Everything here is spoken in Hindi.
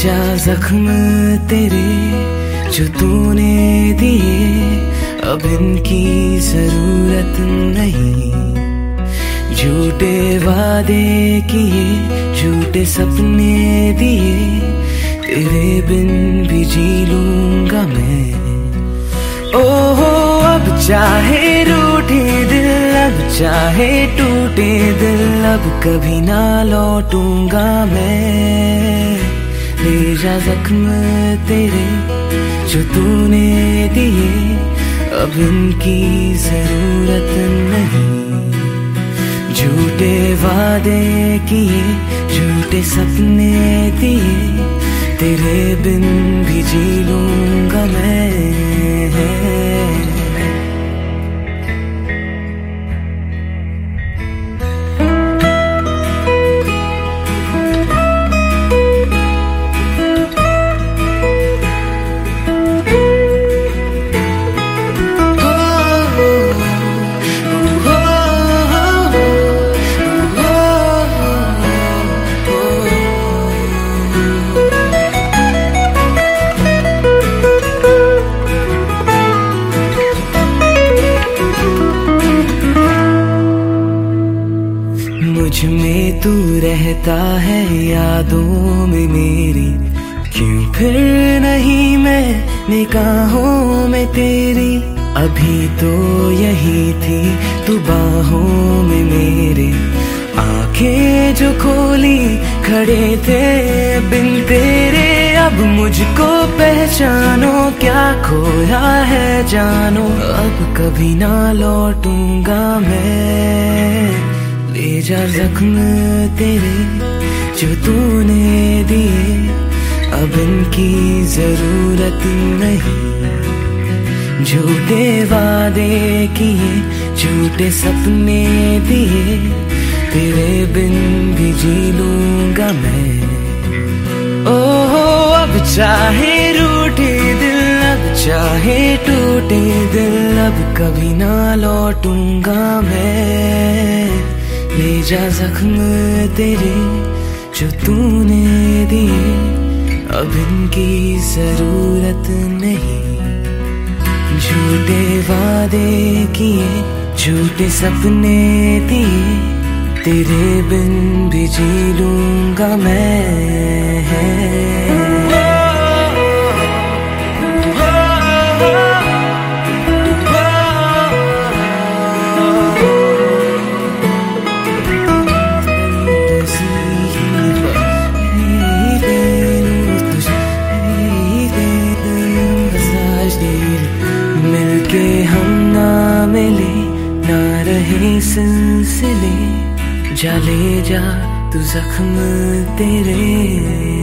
जा जख्म तेरे जो तूने दिए, अब इनकी ज़रूरत नहीं। झूठे वादे किए, झूठे सपने दिए, तेरे बिन भी जी लूँगा मैं। ओहो, अब चाहे रूठे दिल, अब चाहे टूटे दिल, अब कभी ना लौटूँगा मैं। ले जख्म तेरे जो तूने दिए, अब इनकी ज़रूरत नहीं। झूठे वादे किए, झूठे सपने दिए, तेरे बिन भी जी लूँगा मैं। मुझमें तू रहता है यादों में मेरी। क्यों फिर नहीं मैं निगाहों में तेरी? अभी तो यही थी तू बाहों में मेरे। आँखें जो खोली खड़े थे बिन तेरे, अब मुझको पहचानो क्या खोया है जानो। अब कभी ना लौटूँगा मैं जा जख्म तेरे जो तूने दिए, अब इनकी ज़रूरत नहीं। झूठे वादे किए, झूठे सपने दिए, तेरे बिन भी जी लूँगा मैं। ओहो, अब चाहे रूठे दिल, अब चाहे टूटे दिल, अब कभी ना लौटूँगा मैं। ले जा जख्म तेरे जो तूने दिए। अब इनकी ज़रूरत नहीं। झूठे वादे किए, झूठे सपने दिए। तेरे बिन भी जी लूँगा मैं। रहे सिलसिले जा ले जा तू जख्म तेरे।